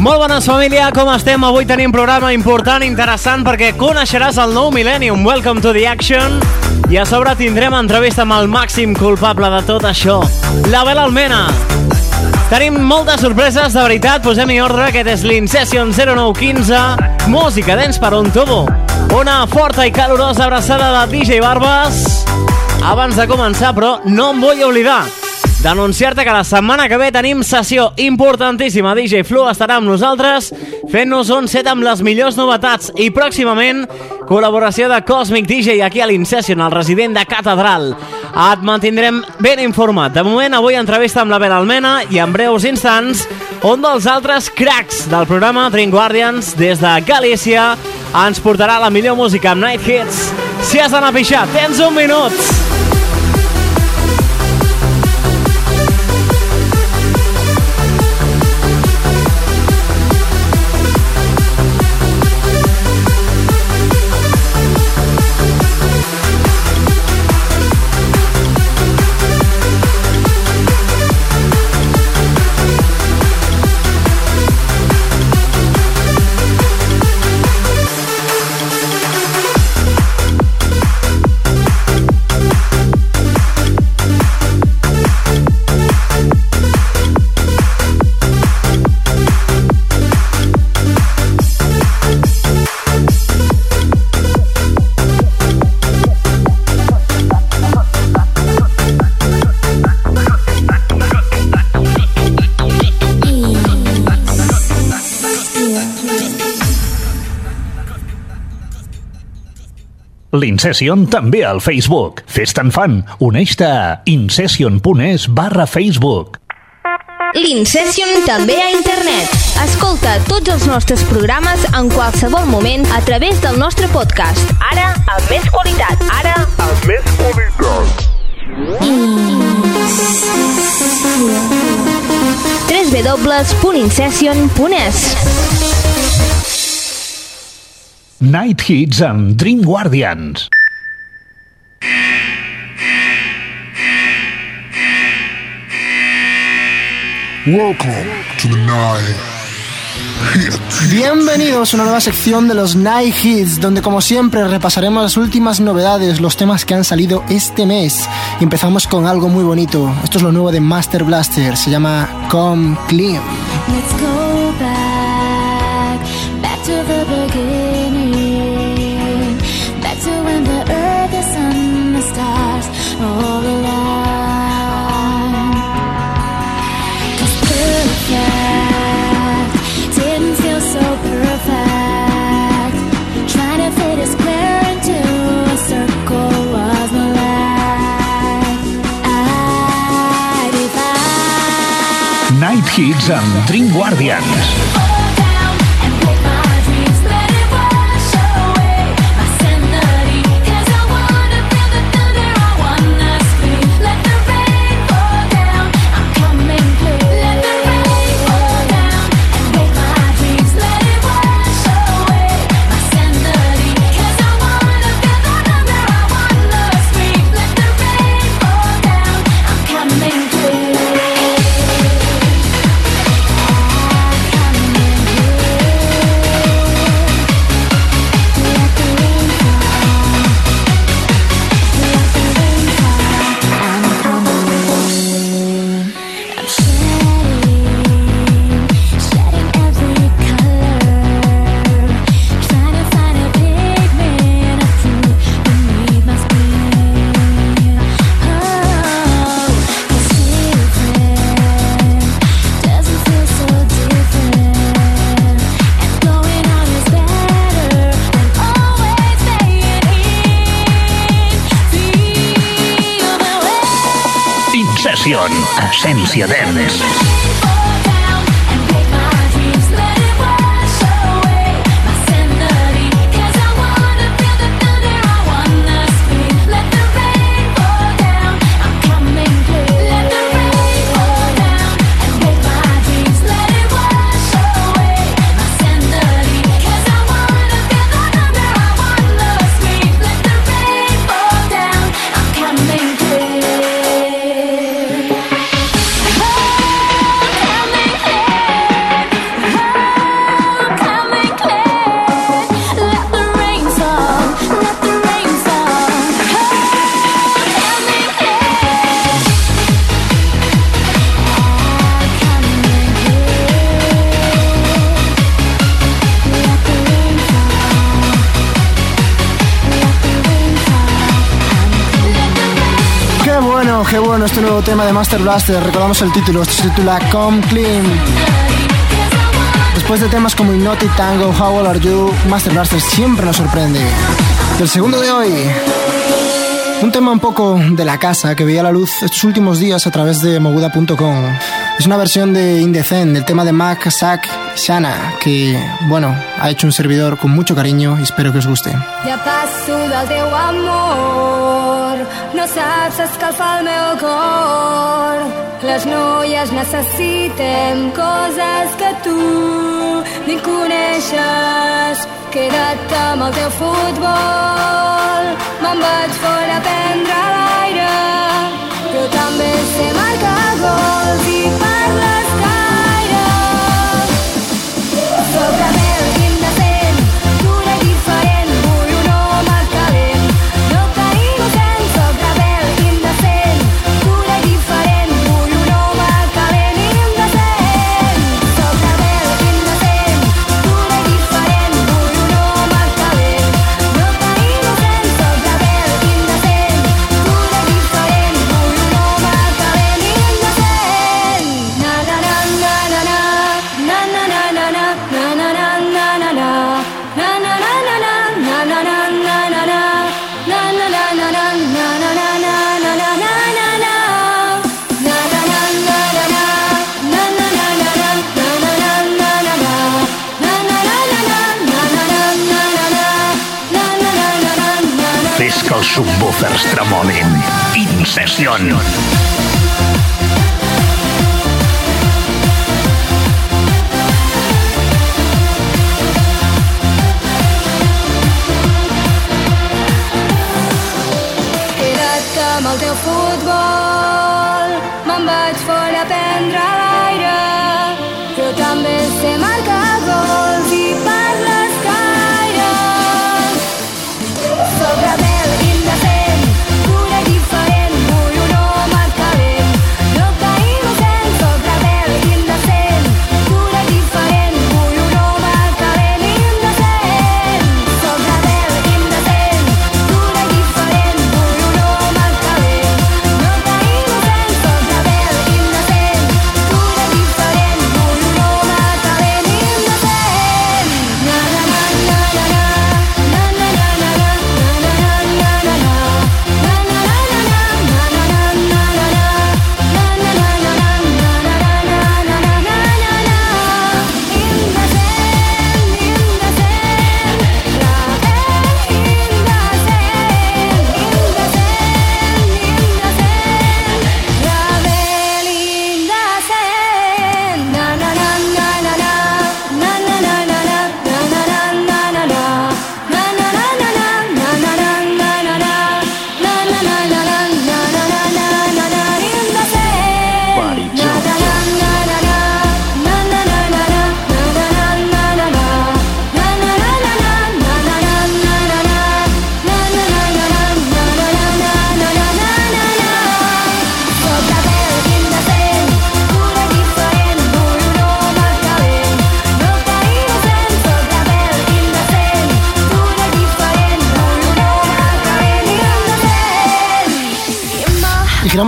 Molt bones, família, com estem? Avui tenim programa important, interessant, perquè coneixeràs el nou Millennium. Welcome to the action. I a sobre tindrem entrevista amb el màxim culpable de tot això, l'Abel Almena. Tenim moltes sorpreses, de veritat, posem-hi ordre, aquest és l'Incession 0915, música dents per un tubo. Una forta i calorosa abraçada de DJ Barbas. Abans de començar, però, no em vull oblidar d'anunciar-te que la setmana que ve tenim sessió importantíssima. DJ Flu estarà amb nosaltres fent-nos un set amb les millors novetats i pròximament col·laboració de Cosmic DJ aquí a l'Incession, el resident de Catedral. Et mantindrem ben informat. De moment, avui entrevista amb la Bel Almena i en breus instants un dels altres cracs del programa Dream Guardians des de Galícia ens portarà la millor música amb Night Hits. Si has d'anar a pixar, tens un minut! L'Incession també al Facebook. Fes-te'n fan. Uneix-te a incession.es barra Facebook. L'Incession també a internet. Escolta tots els nostres programes en qualsevol moment a través del nostre podcast. Ara, amb més qualitat. Ara, amb més qualitat. www.incession.es Night Hits amb Dream Guardians. Welcome to the night. Bienvenidos a una nueva sección de los Night Hits, donde como siempre repasaremos las últimas novedades, los temas que han salido este mes. Y empezamos con algo muy bonito. Esto es lo nuevo de Master Blaster, se llama Come Clean. Let's go back, Hits amb Dream Guardians. Way. Incession, essència bueno este nuevo tema de Master Blaster, recordamos el título, este se titula Come Clean. Después de temas como Inoti Tango, How Old Are You, Master Blaster siempre nos sorprende. El segundo de hoy, un tema un poco de la casa que veía la luz estos últimos días a través de moguda.com. Es una versión de Indecent, del tema de Mac, Zach, Shana, que, bueno, ha hecho un servidor con mucho cariño y espero que os guste. Ya amor. no saps escalfar el meu cor. Les noies necessitem coses que tu ni coneixes. Queda't amb el teu futbol. Me'n vaig fora a prendre l'aire, Jo també sé marcar gols i parar subwoofers tremolin. Incession. Amb el teu futbol, me'n vaig fora a prendre l'aire.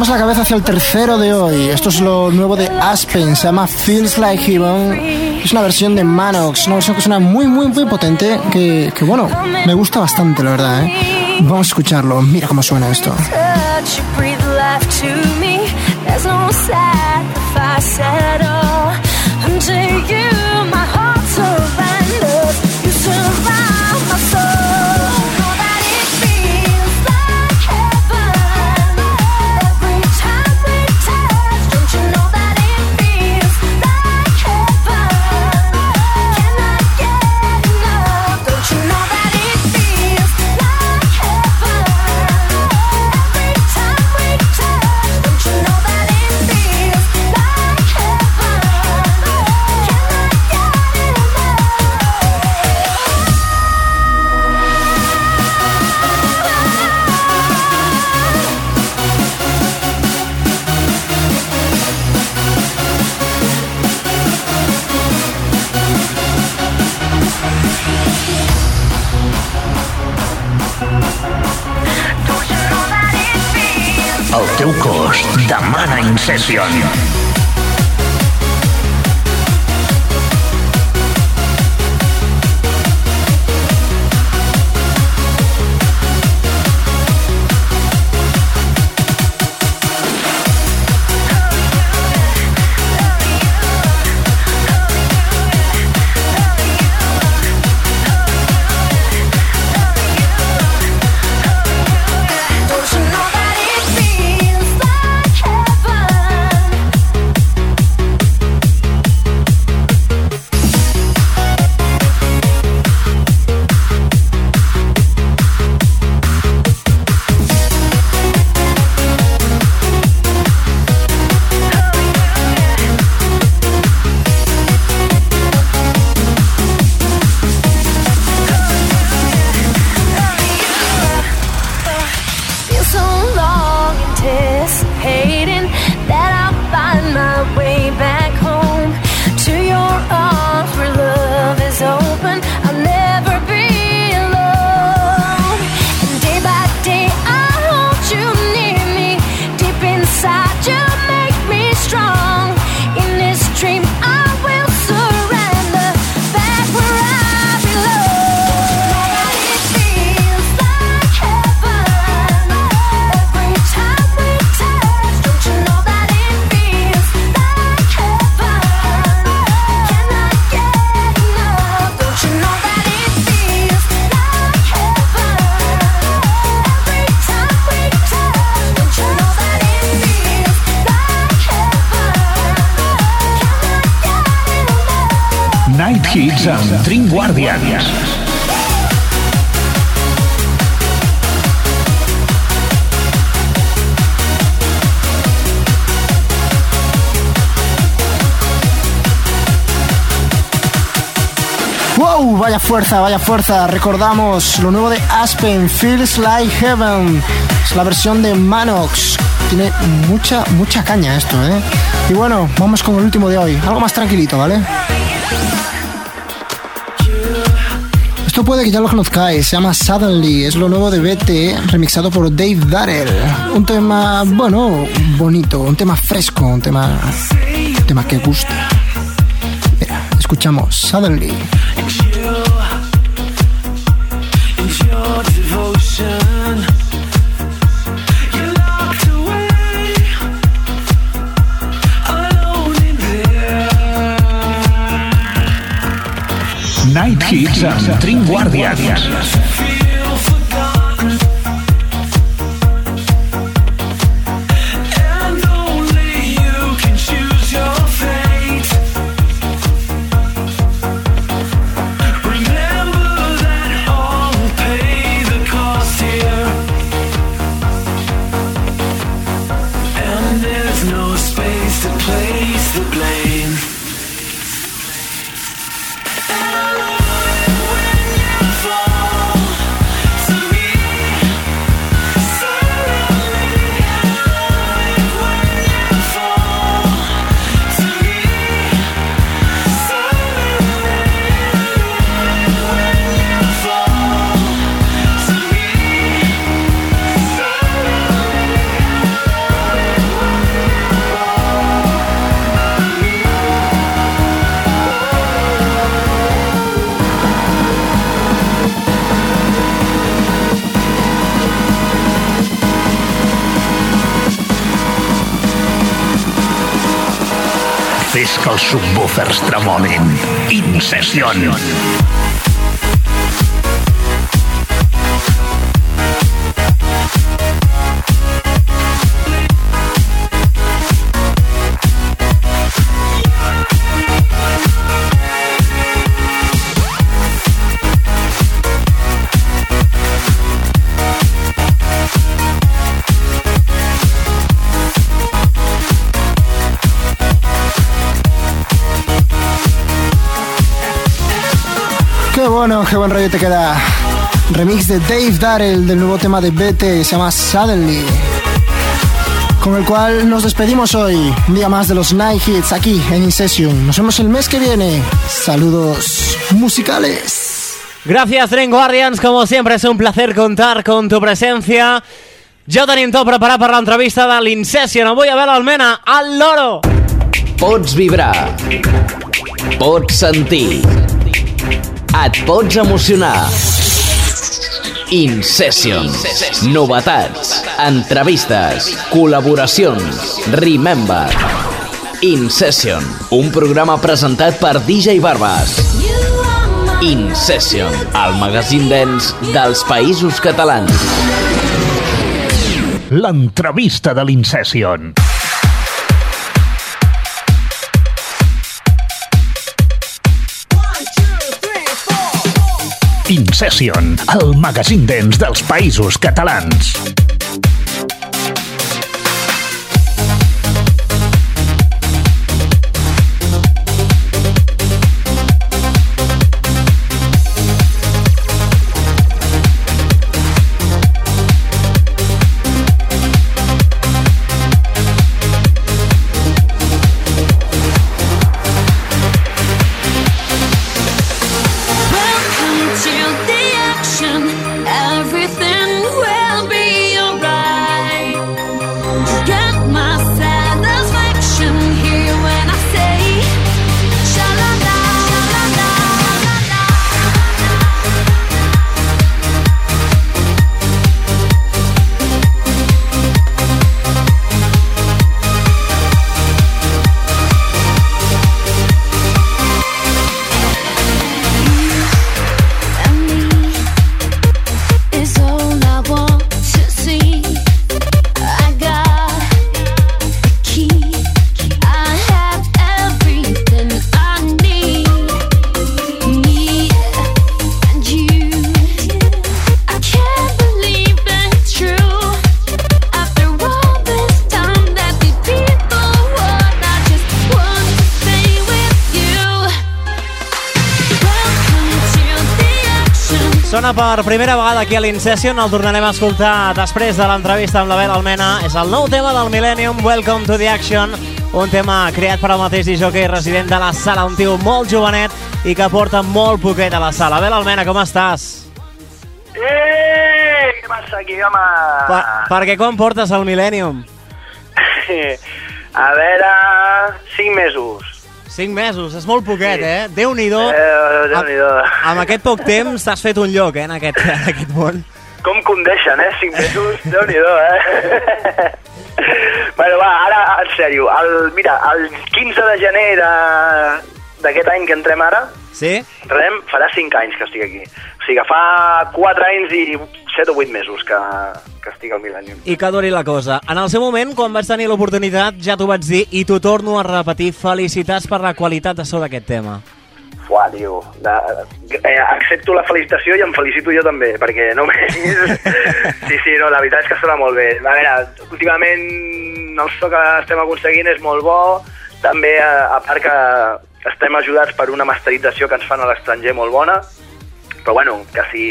Giramos la cabeza hacia el tercero de hoy. Esto es lo nuevo de Aspen, se llama Feels Like Heaven. Es una versión de Manox, una versión que suena muy, muy, muy potente, que, que bueno, me gusta bastante, la verdad. ¿eh? Vamos a escucharlo, mira cómo suena esto. El teu cos demana Incession. Amb Dream. ¡Wow! Vaya fuerza, vaya fuerza. Recordamos lo nuevo de Aspen, Feels Like Heaven. Es la versión de Manox. Tiene mucha, mucha caña esto, ¿eh? Y bueno, vamos con el último de hoy. Algo más tranquilito, ¿vale? Esto puede que ya lo conozcáis, se llama Suddenly, es lo nuevo de BT, remixado por Dave Darrell. Un tema, bueno, bonito, un tema fresco, un tema, un tema que gusta. Escuchamos Suddenly. Hits amb Dream Guardians. Subwoofers tremolin. In Session. Bueno, qué buen rollo te queda. Remix de Dave Darrell del nuevo tema de Bete, se llama Suddenly. Con el cual nos despedimos hoy. Un día más de los Night Hits aquí en InSession. Nos vemos el mes que viene. Saludos musicales. Gracias, Dream Guardians. Como siempre, es un placer contar con tu presencia. Ja ho tenim tot preparat per l'entrevista de l'Incession. Avui a veure Almena, al loro! Pots vibrar. Pots sentir. Et pots emocionar. InSession. Novetats. Entrevistes. Col·laboracions. Remember. InSession. Un programa presentat per DJ Barbas. InSession. El magazín dens dels països catalans. L'entrevista de l'Incession. Incession, el magazín dents dels països catalans. Sona per primera vegada aquí a l'Incession, el tornarem a escoltar després de l'entrevista amb la Bel Almena. És el nou tema del Millennium, Welcome to the Action, un tema creat per al mateix disjockey resident de la sala, un tio molt jovenet i que porta molt poquet a la sala. Bel Almena, com estàs? Eh, què passa aquí, home? Per, perquè quan portes el Millennium? A veure, 5 mesos. 5 mesos, és molt poquet, Sí. eh? Déu-n'hi-do. Eh, Déu-n'hi-do. Amb, amb aquest poc temps t'has fet un lloc, eh, en aquest, en aquest món. Com condeixen, eh? 5 mesos, Déu-n'hi-do, eh? bueno, va, ara, en sèrio, el, mira, el 15 de gener de- d'aquest any que entrem ara, Sí? Rem farà 5 anys que estic aquí. O sigui que fa 4 anys i 7 o 8 mesos que, que estic al Millennium. I que duri la cosa. En el seu moment, quan vaig tenir l'oportunitat, ja t'ho vaig dir i t'ho torno a repetir. Felicitats per la qualitat de so d'aquest tema. Fuà, tio. De, eh, accepto la felicitació i em felicito jo també, perquè només... sí, sí, no, la veritat és que sona molt bé. A veure, últimament el so que estem aconseguint és molt bo, també, a, a part que estem ajudats per una masterització que ens fan a l'estranger molt bona, però bueno, que si,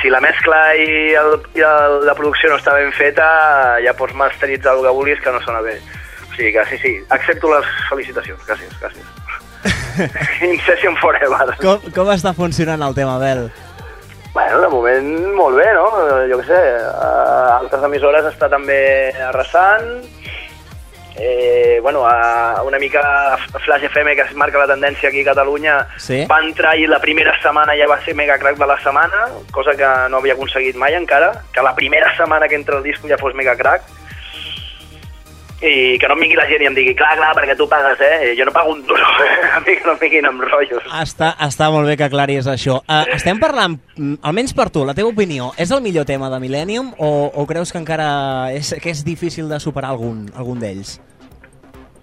si la mescla i, el, i el, la producció no està ben feta, ja pots masteritzar el que vulguis que no sona bé. O sigui que sí, sí, accepto les felicitacions. Gràcies, gràcies. In session forever. Com, com està funcionant el tema, Bel? Bueno, de moment molt bé, no? Jo què sé, uh, altres emissores està també arrasant. Eh, bueno, uh, una mica Flash FM, que es marca la tendència aquí a Catalunya, Sí. va entrar i la primera setmana ja va ser mega crack de la setmana, cosa que no havia aconseguit mai encara, que la primera setmana que entra el disc ja fos mega crack. I que no em vingui la gent i em digui, clar, clar, perquè tu pagues, eh? Jo no pago un duro, a mi que no em vinguin amb rotllos. Està, està molt bé que aclaris això. Uh, estem parlant, mm, almenys per tu, la teva opinió, és el millor tema de Millennium o, o creus que encara és, que és difícil de superar algun, algun d'ells?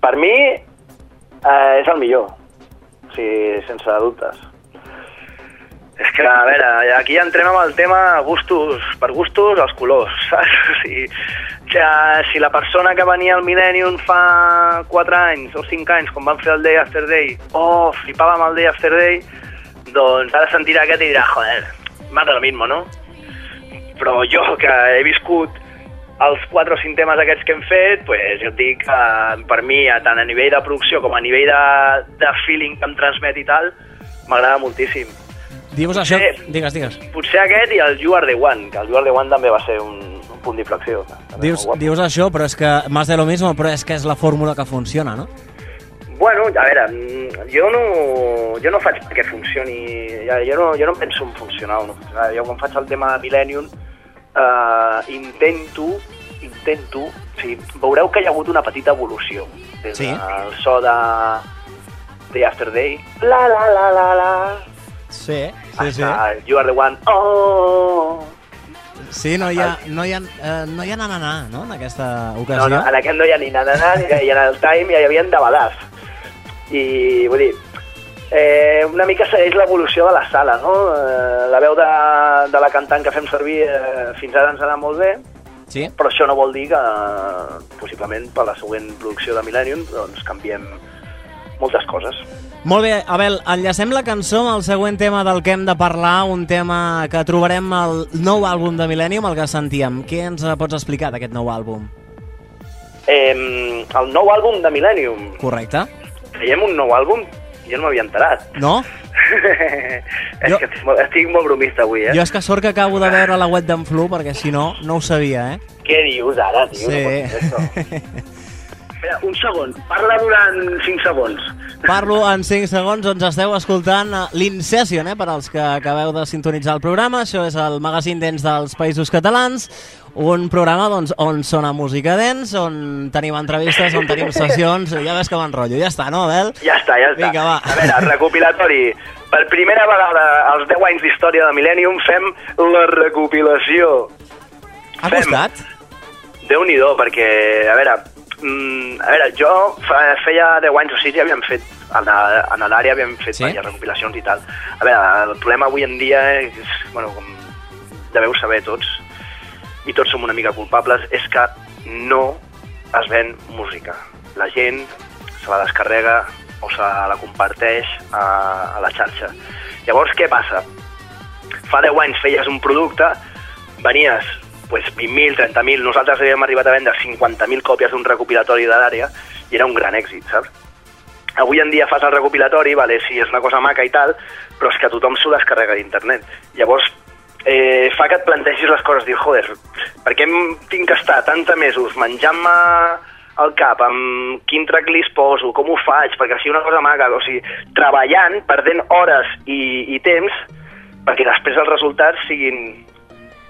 Per mi eh, és el millor, o sigui, sense dubtes. És que, a veure, aquí entrem amb el tema gustos, per gustos, els colors, saps? O sigui, que si la persona que venia al Millennium fa 4 anys o 5 anys, quan van fer el Day After Day, oh, flipava amb el Day After Day, doncs ara sentirà aquest i dirà, joder, de lo mismo, no? Però jo, que he viscut els 4 o 5 temes aquests que hem fet, pues, jo et dic que per mi, tant a nivell de producció com a nivell de, de feeling que em transmet i tal, m'agrada moltíssim. Dius això... Sí. Digues, digues. Potser aquest i el You Are The One, que el You Are The One també va ser un, punt d'inflexió. Dius, dius això, però és que más de lo mismo, però és que és la fórmula que funciona, no? Bueno, a veure, mm, jo no, jo no faig perquè funcioni, jo, no, jo no penso en funcionar o no funcionar. Jo quan faig el tema de Millennium eh, intento, intento, o sigui, veureu que hi ha hagut una petita evolució des Sí. del so de Day After Day, la la la la la, Sí, sí, sí. You Are The One, oh... Sí, no hi ha, no hi ha, eh, no hi ha nananà, no?, en aquesta No, ocasió. no, en aquest no hi ha ni nananà, ni, i en el time ja hi havia de. I, vull dir, eh, una mica segueix l'evolució de la sala, no? Eh, la veu de, de la cantant que fem servir eh, fins ara ens ha anat molt bé, Sí? però això no vol dir que, eh, possiblement, per la següent producció de Millennium, doncs canviem moltes coses. Molt bé, Abel, enllacem la cançó amb el següent tema del que hem de parlar, un tema que trobarem al nou àlbum de Millennium, el que sentíem. Què ens eh, pots explicar d'aquest nou àlbum? Eh, el nou àlbum de Millennium. Correcte? Traiem un nou àlbum? Jo no m'havia enterat. No? és Jo- que estic molt, estic molt bromista avui, eh? Jo és que sort que acabo de veure la web d'en Flu, perquè si no, no ho sabia, eh? Què dius ara, tio? No ser això. Espera, un segon. Parla durant 5 segons. Parlo en 5 segons, doncs esteu escoltant eh, l'Incession, eh, per als que acabeu de sintonitzar el programa. Això és el magazín dents dels Països Catalans, un programa doncs, on sona música dents, on tenim entrevistes, on tenim sessions, ja ves que m'enrotllo. Ja està, no, Abel? Ja està, ja està. Vinga, va. A veure, recopilatori. Per primera vegada als 10 anys d'història de Millennium fem la recopilació. Ha Fem. costat? Déu-n'hi-do, perquè, a veure, mm, a veure, jo feia 10 anys o 6 ja havíem fet, a l'àrea havíem fet Sí? sí? diverses recopilacions i tal. A veure, el problema avui en dia és, bueno, com deveu saber tots, i tots som una mica culpables, és que no es ven música. La gent se la descarrega o se la comparteix a, a la xarxa. Llavors, què passa? Fa 10 anys feies un producte, venies pues, 20.000, 30.000, nosaltres havíem arribat a vendre 50.000 còpies d'un recopilatori de l'àrea i era un gran èxit, saps? Avui en dia fas el recopilatori, vale, sí, és una cosa maca i tal, però és que tothom s'ho descarrega d'internet. Llavors, eh, fa que et plantegis les coses, dir, joder, per què tinc que estar tanta mesos menjant-me el cap, amb quin tracklist poso, com ho faig, perquè sigui una cosa maca, o sigui, treballant, perdent hores i, i temps, perquè després els resultats siguin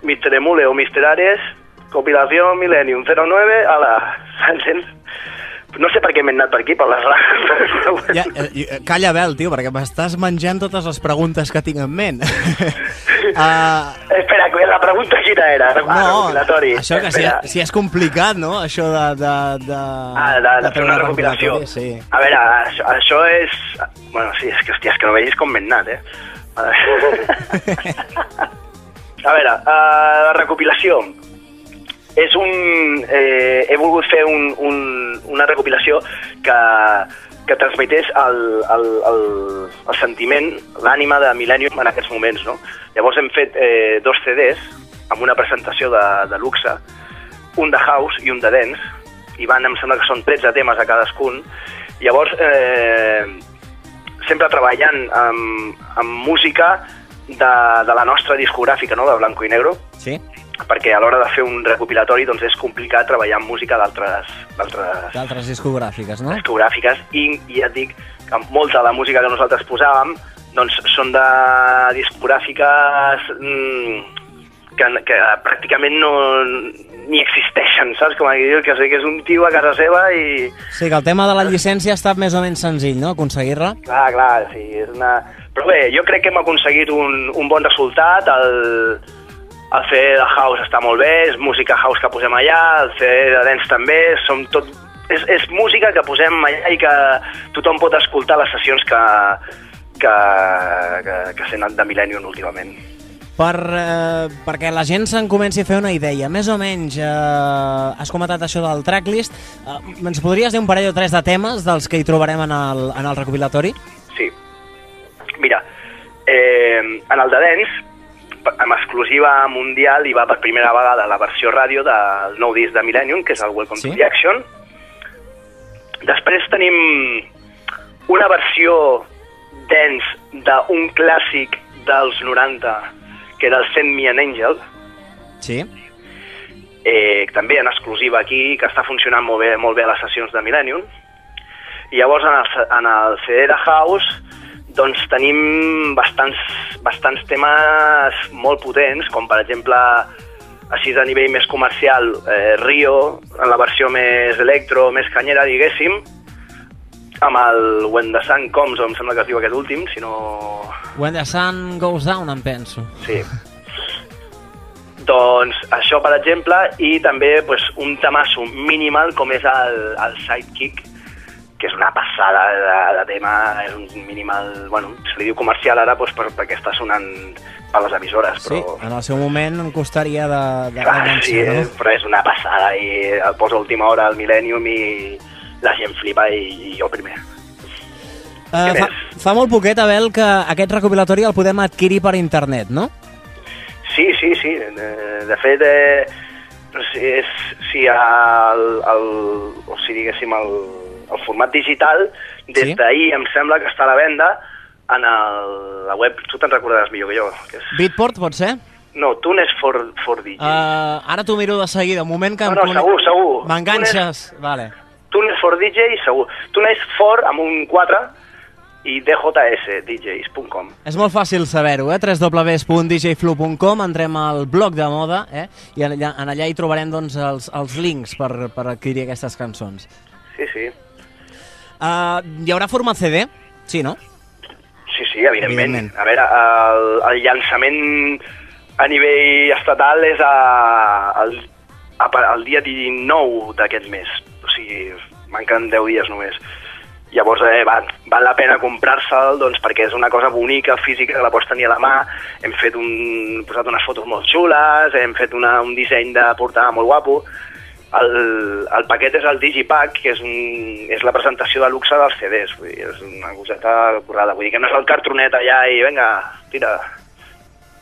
Mr. Emule o Mr. Ares, compilació Millennium 09, a la... Entens? No sé per què m'he anat per aquí, per les rares. Ja, eh, eh, calla, Abel, tio, perquè m'estàs menjant totes les preguntes que tinc en ment. uh, Espera, que la pregunta quina era? Ah, no, recopilatori. això que si, si és complicat, no?, això de... de, de Ah, de, de, fer treure una recopilació. Sí. A veure, això, això és... Bueno, sí, és que, hòstia, és que no vegis com m'he anat, eh? A veure, uh, la recopilació és un... Eh, he volgut fer un, un, una recopilació que, que transmetés el, el, el, el sentiment, l'ànima de Millennium en aquests moments, no? Llavors hem fet eh, dos CDs amb una presentació de, de luxe, un de house i un de dance, i van, em sembla que són 13 temes a cadascun. Llavors, eh, sempre treballant amb, amb música de, de la nostra discogràfica, no?, de Blanco i Negro, Sí? perquè a l'hora de fer un recopilatori doncs és complicat treballar amb música d'altres d'altres discogràfiques, no? discogràfiques i, i ja et dic que molta de la música que nosaltres posàvem doncs són de discogràfiques mm, que, que pràcticament no ni existeixen, saps? Com a dir, que sé que és un tio a casa seva i... Sí, que el tema de la llicència ha estat més o menys senzill, no?, aconseguir-la. Clar, clar, sí, és una... Però bé, jo crec que hem aconseguit un, un bon resultat, el, el fer de house està molt bé, és música house que posem allà, el fer de dance també, som tot... És, és música que posem allà i que tothom pot escoltar les sessions que, que, que, que s'han anat de Millennium últimament. Per, eh, perquè la gent se'n comenci a fer una idea. Més o menys, eh, has comentat això del tracklist. Eh, ens podries dir un parell o tres de temes dels que hi trobarem en el, en el recopilatori? Sí. Mira, eh, en el de Dance, amb exclusiva mundial, hi va per primera vegada la versió ràdio del nou disc de Millennium, que és el Welcome Sí. to the Action. Després tenim una versió dance d'un clàssic dels 90, que era el Send Me an Angel, Sí. eh, també en exclusiva aquí, que està funcionant molt bé, molt bé a les sessions de Millennium. I llavors en el, en el CD de House doncs tenim bastants, bastants temes molt potents, com per exemple, així a nivell més comercial, eh, Rio, en la versió més electro, més canyera, diguéssim, amb el When the Sun Comes, o em sembla que es diu aquest últim, si no... When the sun goes down, em penso. Sí. Doncs això, per exemple, i també pues, un temasso minimal com és el, el Sidekick, que és una passada de, de tema, és un minimal, bueno, se li diu comercial ara pues, per, perquè està sonant a les emissores, Sí, però... en el seu moment em costaria de, de Clar, sí, eh, no? però és una passada i el posa a última hora al Millennium i la gent flipa i, i jo primer. Uh, fa, fa molt poquet, Abel, que aquest recopilatori el podem adquirir per internet, no? Sí, sí, sí. De, de fet, eh, si, és, si el, el, o si diguéssim el, el format digital, des Sí. sí. d'ahir em sembla que està a la venda en el, la web, tu te'n recordaràs millor que jo, que és... Beatport, pot ser? No, Tunes for, for DJ. Uh, ara t'ho miro de seguida, un moment que... No, no, em segur, segur. M'enganxes, vale. Tunes for DJ, segur. Tunes for amb un 4 i DJS, DJs.com. És molt fàcil saber-ho, eh? www.djflu.com, entrem al blog de moda, eh? I allà, en allà hi trobarem doncs, els, els links per, per adquirir aquestes cançons. Sí, sí. Uh, hi haurà format CD? Sí, no? Sí, sí, evidentment. Evidentment. A veure, el, el llançament a nivell estatal és a, el, a, el dia 19 d'aquest mes. Sigui, manquen 10 dies només. Llavors eh, val, val la pena comprar-se'l doncs, perquè és una cosa bonica, física, que la pots tenir a la mà. Hem fet un, posat unes fotos molt xules, hem fet una, un disseny de portada molt guapo. El, el paquet és el Digipack, que és, un, és la presentació de luxe dels CDs. Vull dir, és una coseta currada. Vull dir que no és el cartronet allà i vinga, tira.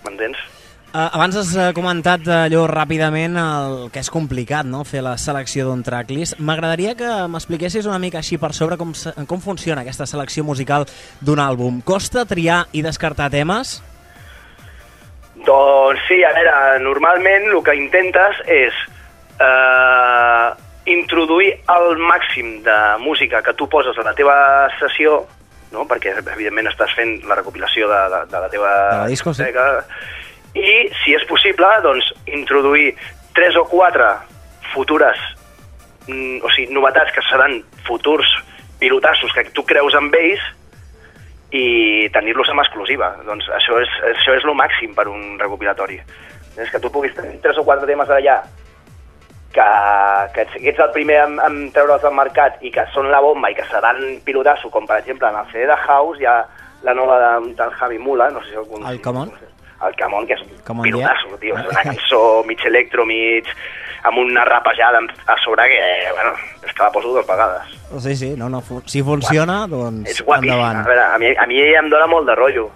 M'entens? Uh, abans has eh, comentat eh, allò ràpidament el que és complicat, no?, fer la selecció d'un tracklist. M'agradaria que m'expliquessis una mica així per sobre com, com funciona aquesta selecció musical d'un àlbum. Costa triar i descartar temes? Doncs sí, a veure, normalment el que intentes és eh, introduir el màxim de música que tu poses a la teva sessió, no? perquè evidentment estàs fent la recopilació de, de, de la teva... De la disco, sí. I, si és possible, doncs, introduir tres o quatre futures, mm, o sigui, novetats que seran futurs pilotassos que tu creus en ells i tenir-los amb exclusiva. Doncs això és, això és el màxim per un recopilatori. És que tu puguis tenir tres o quatre temes allà que, que ets, el primer en, en treure'ls al mercat i que són la bomba i que seran pilotasso, com per exemple en el CD de House hi ha la nova de, del Javi Mula, no sé si algun... El Come On? El Come On, que és un pilotasso, tio. És una cançó mig electro, mig amb una rapejada a sobre que, eh, bueno, és que la poso dues vegades. Sí, sí, no, no, si funciona, doncs És endavant. A, veure, a, mi, a mi em dóna molt de rotllo.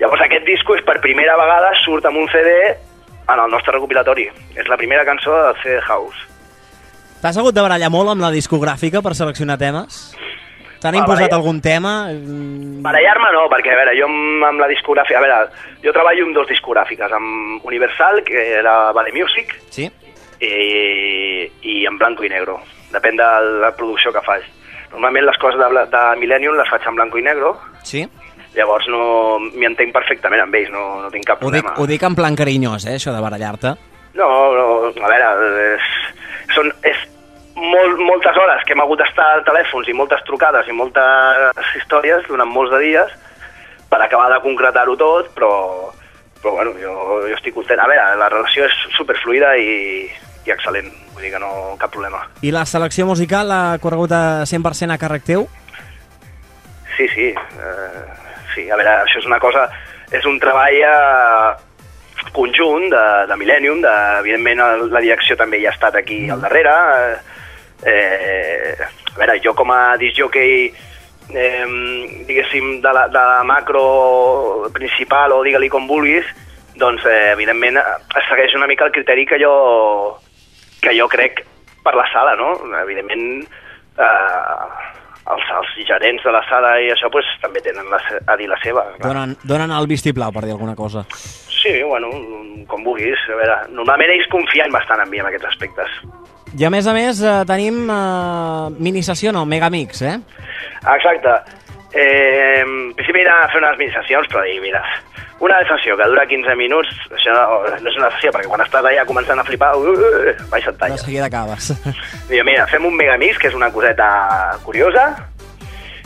Llavors aquest disco és per primera vegada surt amb un CD en el nostre recopilatori. És la primera cançó del CD House. T'has hagut de barallar molt amb la discogràfica per seleccionar temes? T'han imposat barallar. algun tema? Barallar-me no, perquè a veure, jo amb, amb la discogràfica... A veure, jo treballo amb dos discogràfiques, amb Universal, que era Vale Music, Sí? i, i en blanco i negro. Depèn de la producció que faig. Normalment les coses de, de Millennium les faig en blanco i negro, Sí? llavors no m'hi entenc perfectament amb ells, no, no tinc cap Ho dic, problema. ho dic en plan carinyós, eh, això de barallar-te. No, no, a veure, és, són, és molt, moltes hores que hem hagut d'estar al telèfons i moltes trucades i moltes històries durant molts de dies per acabar de concretar-ho tot, però, però bueno, jo, jo estic content. A veure, la relació és superfluida i, i excel·lent, vull dir que no cap problema. I la selecció musical ha corregut a 100% a càrrec teu? Sí, sí, eh, sí, a veure, això és una cosa, és un treball eh, conjunt de, de Millennium, de, evidentment la direcció també hi ha estat aquí al darrere, eh, eh, a veure, jo com a discjockey eh, diguéssim, de la, de la macro principal o digue-li com vulguis, doncs eh, evidentment eh, es segueix una mica el criteri que jo, que jo crec per la sala, no? Evidentment eh, els, els gerents de la sala i això pues, també tenen la, a dir la seva. clar. Donen, donen el vistiplau, per dir alguna cosa. Sí, bueno, com vulguis. A veure, normalment ells confien bastant en mi en aquests aspectes. I a més a més eh, tenim eh, minisessió, no, Megamix, eh? Exacte. Eh, en principi era fer unes mini-sessions, però dir, mira, una sessió que dura 15 minuts, això no, no és una sessió, perquè quan estàs allà començant a flipar, uh, uh, baix et De talla. seguida acabes. Diu, mira, fem un megamix, que és una coseta curiosa,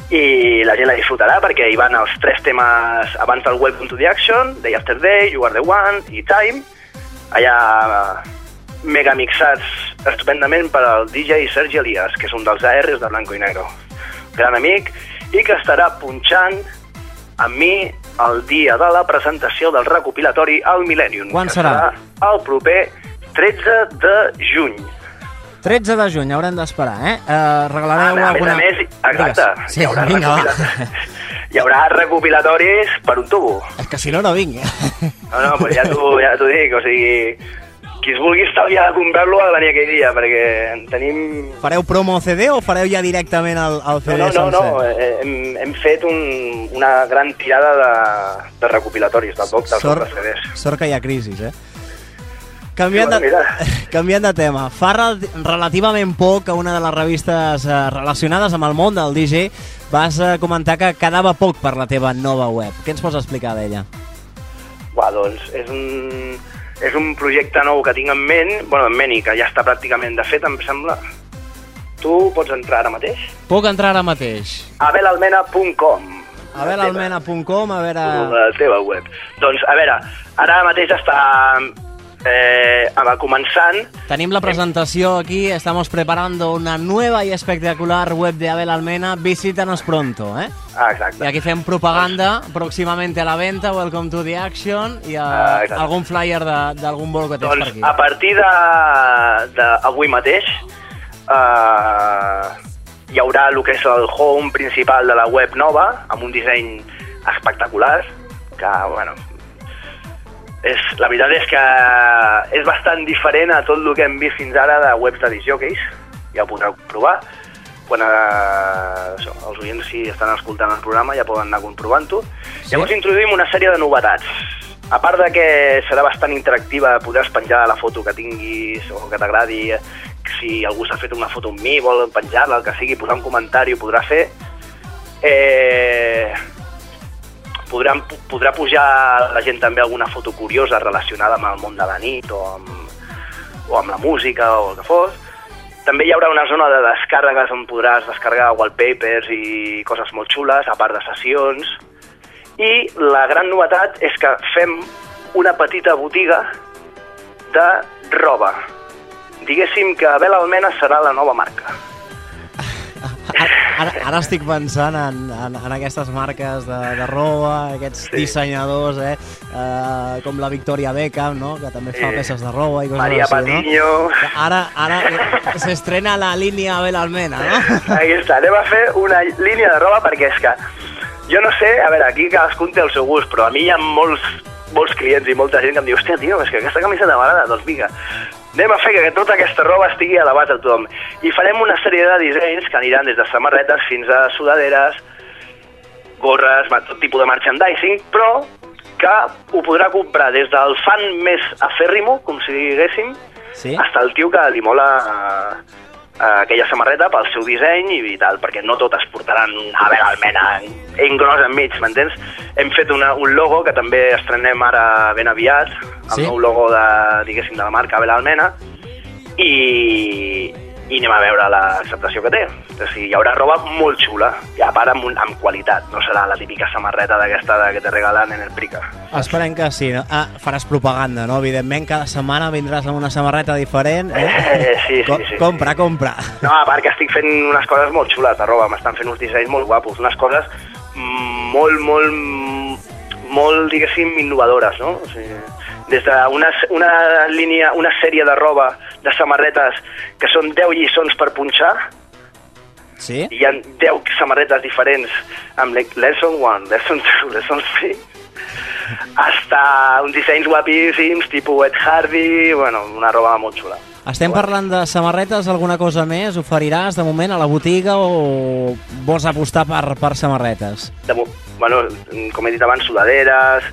i la gent la disfrutarà perquè hi van els tres temes abans del Welcome to the Action, Day After Day, You Are the One i Time, allà megamixats estupendament per al DJ Sergi Elias, que és un dels ARs de Blanco i Negro, gran amic, i que estarà punxant amb mi el dia de la presentació del recopilatori al Millennium. Quan que serà? El proper 13 de juny. 13 de juny, haurem d'esperar, eh? uh, regalareu a, més, alguna... a més, exacte, Digues. Sí, hi, haurà vinga, hi haurà recopilatoris per un tubo. És que si no, no vinc. No, no, pues ja t'ho ja dic, o sigui, qui es vulgui estalviar de comprar-lo ha de venir aquell dia, perquè en tenim... Fareu promo CD o fareu ja directament el, el No, CD no, no, no, sencer? eh, hem, hem fet un, una gran tirada de, de recopilatoris del box dels Sort, CDs. sort que hi ha crisis, eh? Canviant, Sí, de, bueno, canviant de tema, fa rel relativament poc que una de les revistes eh, relacionades amb el món del DJ vas eh, comentar que quedava poc per la teva nova web. Què ens pots explicar d'ella? Buah, doncs és un, és un projecte nou que tinc en ment, bueno, en ment i que ja està pràcticament de fet, em sembla. Tu pots entrar ara mateix? Puc entrar ara mateix. abelalmena.com A veure, almena.com, a veure... la teva web. Doncs, a veure, ara mateix està eh, començant. Tenim la presentació aquí, estamos preparando una nueva y espectacular web de Abel Almena, visítanos pronto, ¿eh? Ah, exacte. I aquí fem propaganda, próximamente a la venta, Welcome to the Action, i Ah, a, exacte. algun flyer de- d'algun bolo que tens per Doncs aquí. a partir de- d'avui mateix eh, hi haurà el que és el home principal de la web nova, amb un disseny espectacular, que, bueno, és, la veritat és que és bastant diferent a tot el que hem vist fins ara de webs de disjockeys, ja ho podreu provar. Quan eh, això, els oients si estan escoltant el programa ja poden anar comprovant-ho. Sí. Llavors introduïm una sèrie de novetats. A part de que serà bastant interactiva, podràs penjar la foto que tinguis o que t'agradi, si algú s'ha fet una foto amb mi, vol penjar-la, el que sigui, posar un comentari, ho podrà fer. Eh, podran, podrà pujar la gent també alguna foto curiosa relacionada amb el món de la nit o amb, o amb la música o el que fos. També hi haurà una zona de descàrregues on podràs descarregar wallpapers i coses molt xules, a part de sessions. I la gran novetat és que fem una petita botiga de roba. Diguéssim que Abel Almena serà la nova marca. Ara, ara, estic pensant en, en, en aquestes marques de, de roba, aquests Sí. dissenyadors, eh? Uh, com la Victoria Beckham, no? que també fa Sí. peces de roba i coses Maria així, Patiño... no? Ara, ara s'estrena la línia Abel Almena, no? Ahí està, anem a fer una línia de roba perquè és que jo no sé, a veure, aquí cadascun té el seu gust, però a mi hi ha molts, molts clients i molta gent que em diu hòstia, tio, és que aquesta camiseta m'agrada, doncs vinga, anem a fer que tota aquesta roba estigui a l'abast de tothom. I farem una sèrie de dissenys que aniran des de samarretes fins a sudaderes, gorres, tot tipus de merchandising, però que ho podrà comprar des del fan més afèrrimo, com si diguéssim, Sí? hasta el tio que li mola eh, aquella samarreta pel seu disseny i tal, perquè no totes portaran a veure almena en, en gros enmig, m'entens? Hem fet una, un logo que també estrenem ara ben aviat, el Sí? nou logo de, diguéssim, de la marca Abel Almena, i, i anem a veure l'acceptació que té. O sigui, hi haurà roba molt xula, i a part amb, un, amb qualitat, no serà la típica samarreta d'aquesta de, que te regalen en el Prica. Esperem que sí. No? Ah, faràs propaganda, no? Evidentment, cada setmana vindràs amb una samarreta diferent. Eh? Eh, sí, sí, Co sí. Compra, compra. No, a part que estic fent unes coses molt xules de roba, m'estan fent uns dissenys molt guapos, unes coses molt, molt, molt, diguéssim, innovadores, no? O sigui, des d'una una línia, una sèrie de roba, de samarretes, que són 10 lliçons per punxar, Sí? hi ha 10 samarretes diferents amb le- Lesson 1, Lesson 2, Lesson 3, hasta uns dissenys guapíssims, tipus Ed Hardy, bueno, una roba molt xula. Estem parlant de samarretes, alguna cosa més? Oferiràs de moment a la botiga o vols apostar per, per samarretes? de, bueno, com he dit abans, sudaderes,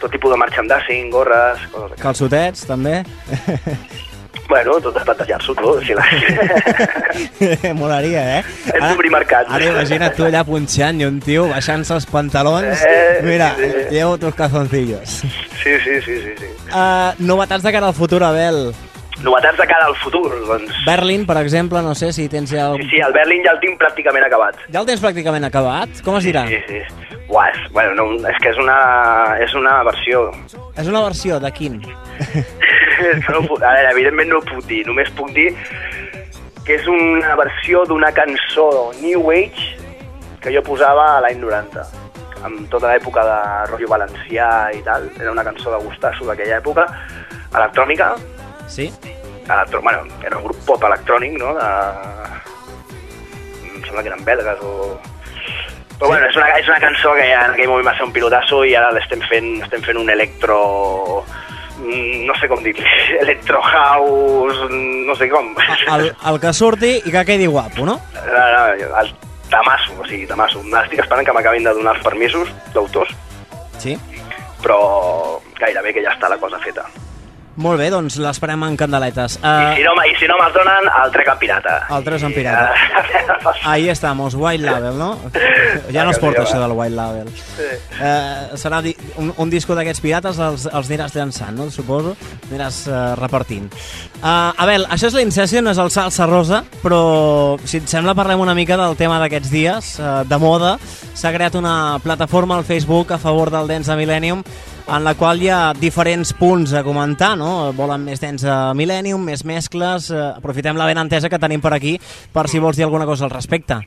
tot tipus de merchandising, gorres. Calçotets, també. Bueno, tot és plantejar-s'ho tot. Si la... Molaria, eh? És d'obrir mercat. Ara imagina't tu allà punxant i un tio baixant-se els pantalons. Eh, Mira, sí, sí. llevo tus calzoncillos. Sí, sí, sí, sí, sí. Uh, novetats de cara al futur, Abel. Novetats de cara al futur, doncs... Berlin, per exemple, no sé si tens ja... El... Sí, sí, el Berlin ja el tinc pràcticament acabat. Ja el tens pràcticament acabat? Com es dirà? Sí, sí. Uah, és, bueno, no, és que és una, és una versió. És una versió de quin? No puc, a veure, evidentment no ho puc dir. Només puc dir que és una versió d'una cançó New Age que jo posava a l'any 90 amb tota l'època de rotllo valencià i tal. Era una cançó de gustasso d'aquella època, electrònica. Sí? Electro, bueno, era un grup pop electrònic, no? De... Em sembla que eren belgues o... Però bueno, és una, és una cançó que ja en aquell moment va ser un pilotasso i ara l'estem fent, estem fent un electro... no sé com dir electro house, no sé com. El, el que surti i que quedi guapo, no? No, no, el tamasso, o sigui, tamasso. Estic esperant que m'acabin de donar els permisos d'autors, Sí. però gairebé que ja està la cosa feta. Molt bé, doncs l'esperem en candeletes. I Uh, si no, I si no me'ls donen, el trec en pirata. El tres en pirata. I, ahí estamos, White Label, no? Ja no es porta això del White Label. Uh, serà un, un disco d'aquests pirates, els, els aniràs llançant, no? Suposo. Aniràs uh, repartint. Uh, Abel, això és l'Incession, no és el Salsa Rosa, però si et sembla parlem una mica del tema d'aquests dies, uh, de moda. S'ha creat una plataforma al Facebook a favor del Dance de Millennium en la qual hi ha diferents punts a comentar, no? Volen més dents a Millennium, més mescles... Eh, aprofitem la ben entesa que tenim per aquí per si vols dir alguna cosa al respecte.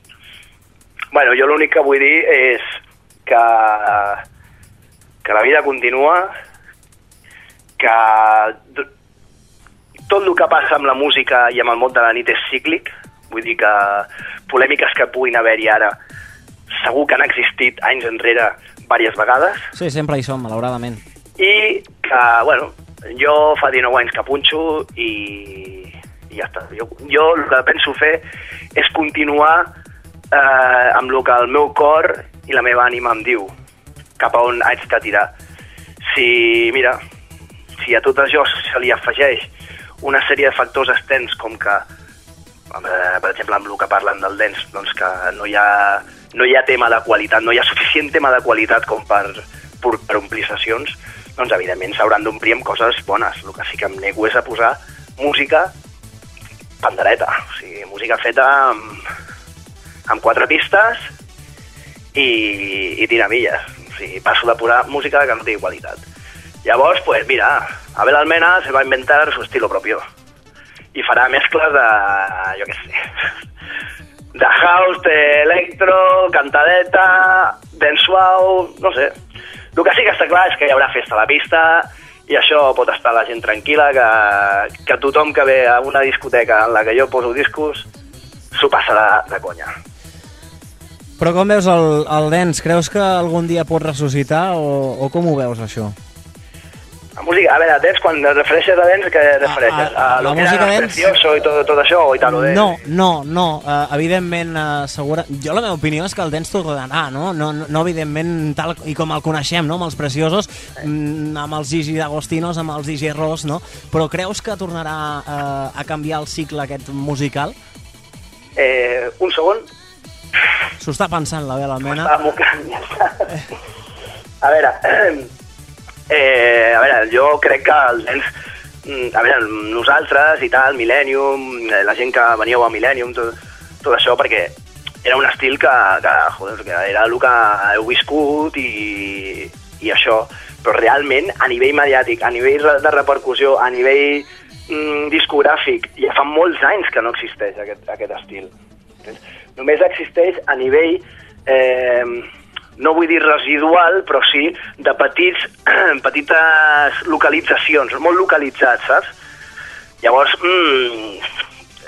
Bueno, jo l'únic que vull dir és que, que la vida continua, que tot el que passa amb la música i amb el món de la nit és cíclic, vull dir que polèmiques que puguin haver-hi ara segur que han existit anys enrere diverses vegades, Sí, sempre hi som, malauradament. i que, bueno, jo fa 19 anys que punxo i, i ja està. Jo, jo el que penso fer és continuar eh, amb el que el meu cor i la meva ànima em diu, cap a on haig de tirar. Si, mira, si a tot això se li afegeix una sèrie de factors externs com que, eh, per exemple, amb el que parlen del dents, doncs que no hi ha, no hi ha tema de qualitat, no hi ha suficient tema de qualitat com per, per, per omplir sessions, doncs evidentment s'hauran d'omplir amb coses bones. El que sí que em nego és a posar música pandereta, o sigui, música feta amb, amb quatre pistes i, i tiramilles. O sigui, passo de posar música que no té qualitat. Llavors, pues mira, Abel Almena se va inventar su estilo propio. I farà mescles de, jo què sé, de house, de electro, cantadeta, ben suau, no sé. El que sí que està clar és que hi haurà festa a la pista i això pot estar la gent tranquil·la, que, que tothom que ve a una discoteca en la que jo poso discos s'ho passa de, de conya. Però com veus el, el dance? Creus que algun dia pot ressuscitar o, o com ho veus, això? La música, a veure, dents, quan et refereixes a dents, què et refereixes? a- A, la lo que música dance? Precioso i tot, tot això, o Italo Dance? No, no, no. Uh, evidentment, uh, segura... Jo la meva opinió és que el dance tornarà, no? No, no, no evidentment, tal i com el coneixem, no? Amb els preciosos, mm, amb els Gigi d'Agostinos, amb els Gigi Ross, no? Però creus que tornarà uh, a canviar el cicle aquest musical? Eh, un segon, S'ho està pensant la Bela. Estava mocant, ja està. A veure, eh, a veure, jo crec que el dance, mm, a veure, nosaltres i tal, Millennium, eh, la gent que veníeu a Millennium, tot, tot això, perquè era un estil que, que, joder, que era el que heu viscut i, i això, però realment a nivell mediàtic, a nivell de repercussió, a nivell mm, discogràfic, ja fa molts anys que no existeix aquest, aquest estil. Només existeix a nivell, eh, no vull dir residual, però sí de petits, petites localitzacions, molt localitzats, saps? Llavors, mm,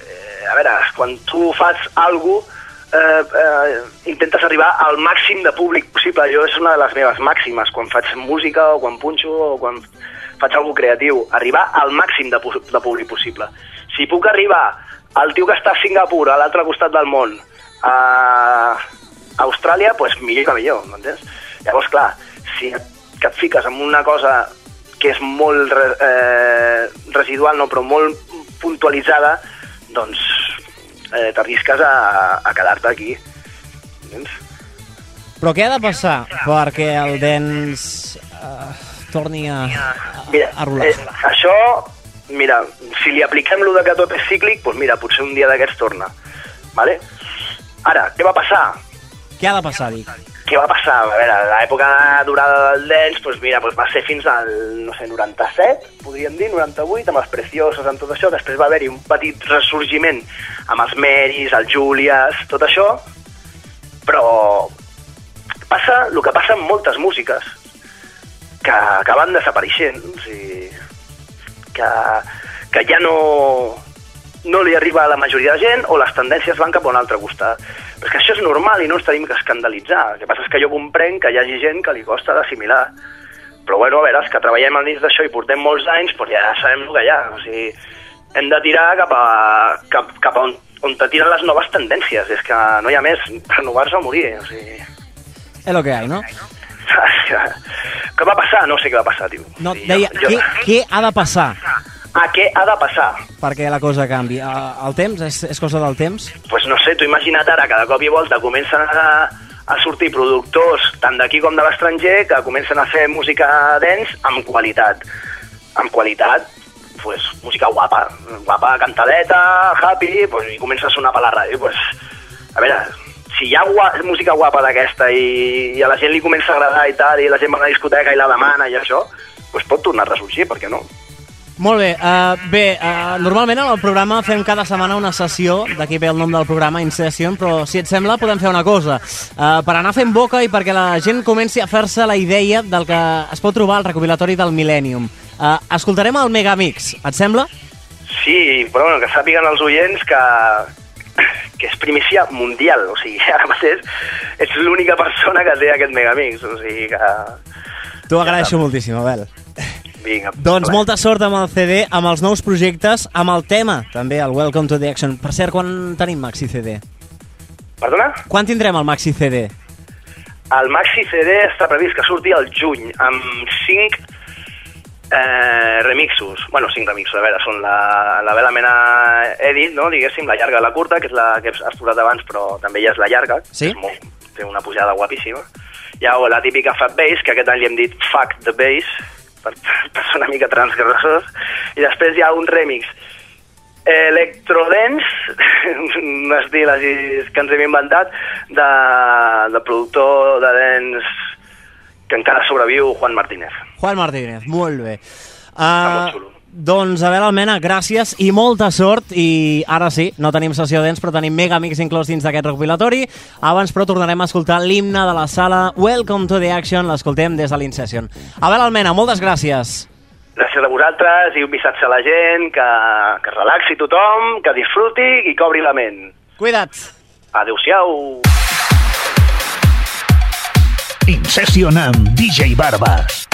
eh, a veure, quan tu fas alguna cosa, eh, eh, intentes arribar al màxim de públic possible. Jo és una de les meves màximes, quan faig música o quan punxo o quan faig alguna creatiu, arribar al màxim de, de públic possible. Si puc arribar al tio que està a Singapur, a l'altre costat del món, a Austràlia, doncs millor que millor, m'entens? Llavors, clar, si, que et fiques en una cosa que és molt re, eh, residual, no, però molt puntualitzada, doncs eh, t'arrisques a, a quedar-te aquí. Entens? Però què ha de passar perquè el dance uh, torni a, a, Mira, a rolar? eh, això, mira, si li apliquem lo de que tot és cíclic, doncs mira, potser un dia d'aquests torna. Vale? Ara, què va passar? Què ha de passar, dic? Què va passar? A veure, l'època durada del dance, doncs mira, doncs va ser fins al, no sé, 97, podríem dir, 98, amb els Preciosos, amb tot això. Després va haver-hi un petit ressorgiment amb els Marys, el Julias, tot això. Però passa el que passa amb moltes músiques, que acaben desapareixent, o sigui, que, que ja no, no li arriba a la majoria de gent o les tendències van cap a un altre costat. Però és que això és normal i no ens tenim que escandalitzar. El que passa és que jo comprenc que hi hagi gent que li costa d'assimilar. Però bueno, a veure, els que treballem al dins d'això i portem molts anys, doncs ja sabem el que hi ha. O sigui, hem de tirar cap a, cap, cap a on, on te tiren les noves tendències. És que no hi ha més, renovar-se o morir. O sigui, És lo que hi, no? saps que... Què va passar? No sé què va passar, tio. No, O sigui, deia, què, què ha de passar A què ha de passar? perquè la cosa canvi? El temps? És, és cosa del temps? pues no sé, tu imagina't ara, cada cop i volta comencen a, a sortir productors, tant d'aquí com de l'estranger, que comencen a fer música dance amb qualitat. Amb qualitat, pues, música guapa, guapa, cantadeta, happy, pues, i comença a sonar per la ràdio. Pues, a veure, si hi ha gua música guapa d'aquesta i, i a la gent li comença a agradar i tal, i la gent va a la discoteca i la demana i això, pues pot tornar a ressorgir, per què no? Molt bé, uh, bé, uh, normalment al programa fem cada setmana una sessió, d'aquí ve el nom del programa, In Session, però si et sembla podem fer una cosa. Uh, per anar fent boca i perquè la gent comenci a fer-se la idea del que es pot trobar al recopilatori del Millennium. Uh, escoltarem el Megamix, et sembla? Sí, però bueno, que sàpiguen els oients que, que és primícia mundial, o sigui, ara mateix ets l'única persona que té aquest megamix, o sigui que... T'ho agraeixo moltíssim, Abel. Vinga, Doncs res. molta sort amb el CD, amb els nous projectes, amb el tema, també, el Welcome to the Action. Per cert, quan tenim Maxi CD? Perdona? Quan tindrem el Maxi CD? El Maxi CD està previst que surti al juny, amb 5 eh, remixos. Bueno, 5 remixos, a veure, són la, la Bela Mena Edit, no? diguéssim, la llarga i la curta, que és la que has posat abans, però també ja és la llarga, Sí? és molt, té una pujada guapíssima. Hi ha la típica Fat Bass, que aquest any li hem dit Fuck the Bass, per, per ser una mica transgressors, i després hi ha un remix electrodance, un estil així que ens hem inventat, de, de productor de dance que encara sobreviu, Juan Martínez. Juan Martínez, molt bé. molt Uh, xulo. Doncs, Abel Almena, gràcies i molta sort. I ara sí, no tenim sessió dents, però tenim Megamix inclòs dins d'aquest recopilatori. Abans, però, tornarem a escoltar l'himne de la sala Welcome to the Action. L'escoltem des de l'Incession. Abel Almena, moltes gràcies. Gràcies a vosaltres i un missatge a la gent, que, que relaxi tothom, que disfruti i que obri la ment. Cuida't. Adéu-siau! In Session amb DJ Barbas.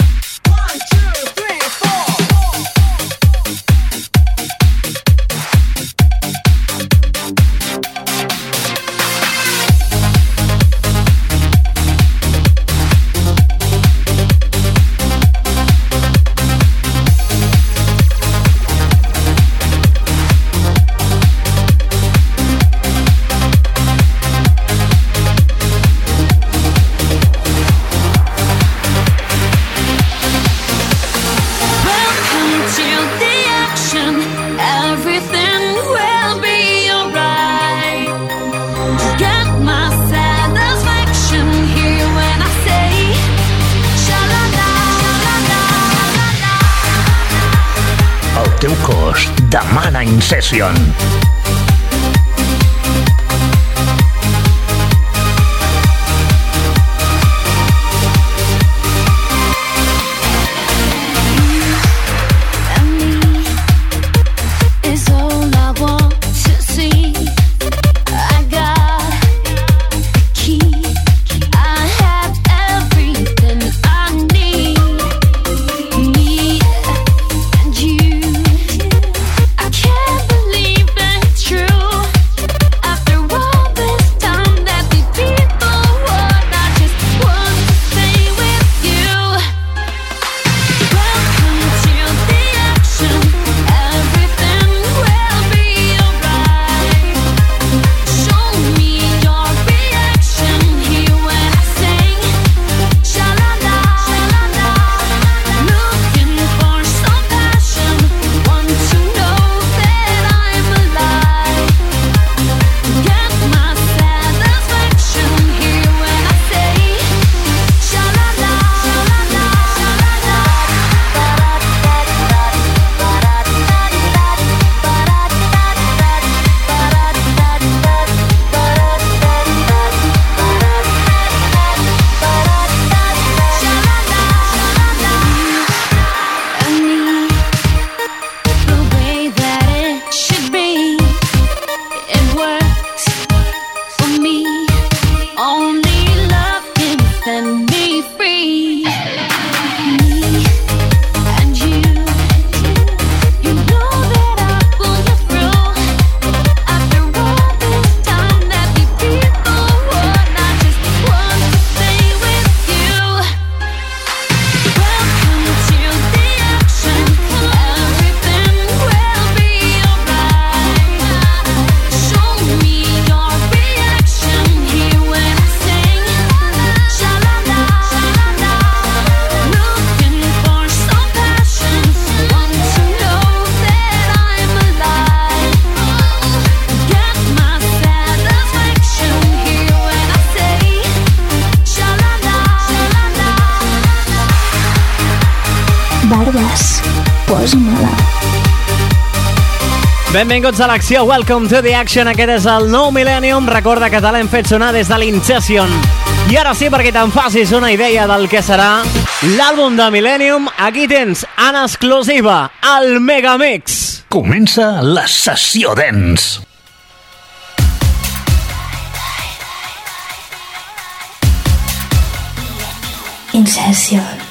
Demana benvinguts a l'acció. Welcome to the action. Aquest és el nou Millennium. Recorda que te l'hem fet sonar des de l'Incession. I ara sí, perquè te'n facis una idea del que serà l'àlbum de Millennium, aquí tens en exclusiva el Megamix. Comença la sessió d'ens. Incession.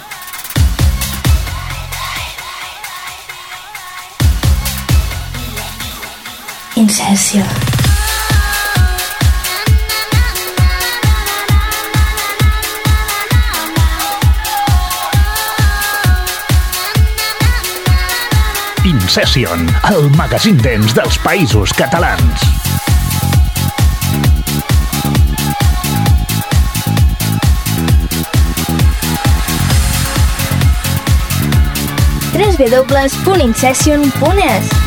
princesa. Incession, el magazín dents dels països catalans. www.incession.es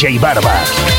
DJ Barba.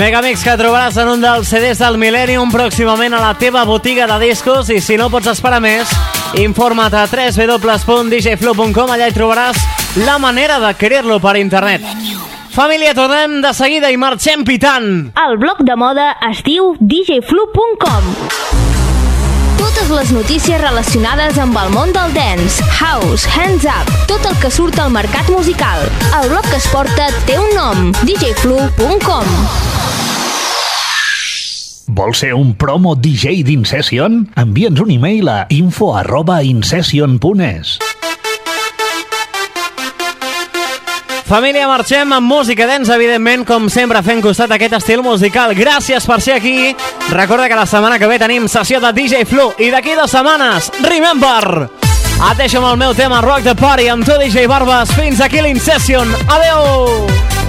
Megamix que trobaràs en un dels CDs del Millennium pròximament a la teva botiga de discos i si no pots esperar més, informa't a www.djflow.com allà hi trobaràs la manera d'adquirir-lo per internet. Família, tornem de seguida i marxem pitant! El blog de moda es diu djflu.com Totes les notícies relacionades amb el món del dance, house, hands up, tot el que surt al mercat musical. El blog que es porta té un nom, djflu.com Vols ser un promo DJ d'Incession? Envia'ns un e-mail a info arroba incession.es. Família, marxem amb música dance, evidentment, com sempre, fent costat aquest estil musical. Gràcies per ser aquí. Recorda que la setmana que ve tenim sessió de DJ Flu i d'aquí dues setmanes, remember! Et deixo amb el meu tema Rock the Party amb tu, DJ Barbas. Fins aquí l'Incession. Adeu! When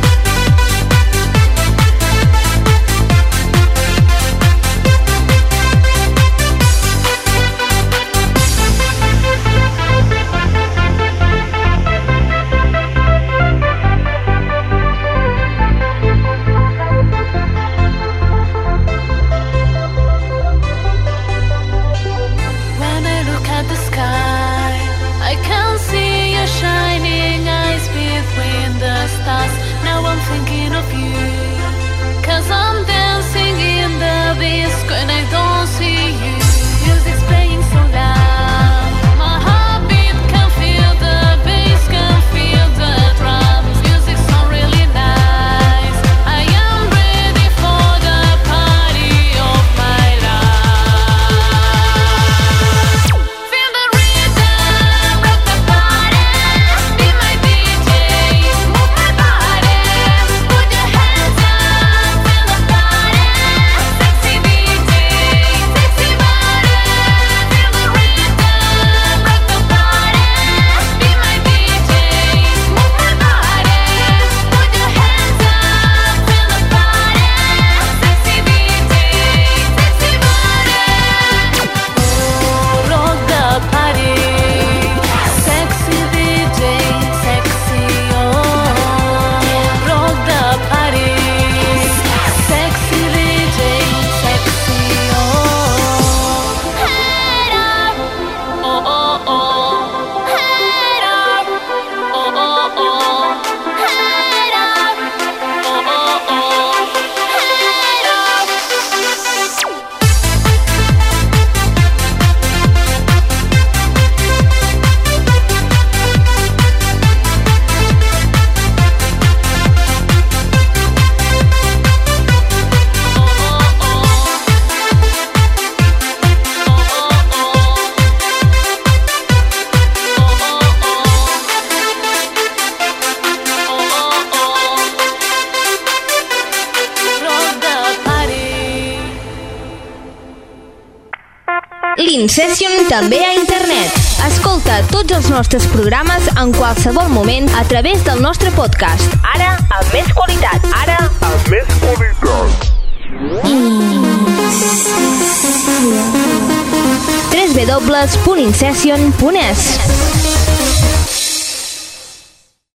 també a internet. Escolta tots els nostres programes en qualsevol moment a través del nostre podcast. Ara, amb més qualitat. Ara, Amb més qualitat. www.incession.es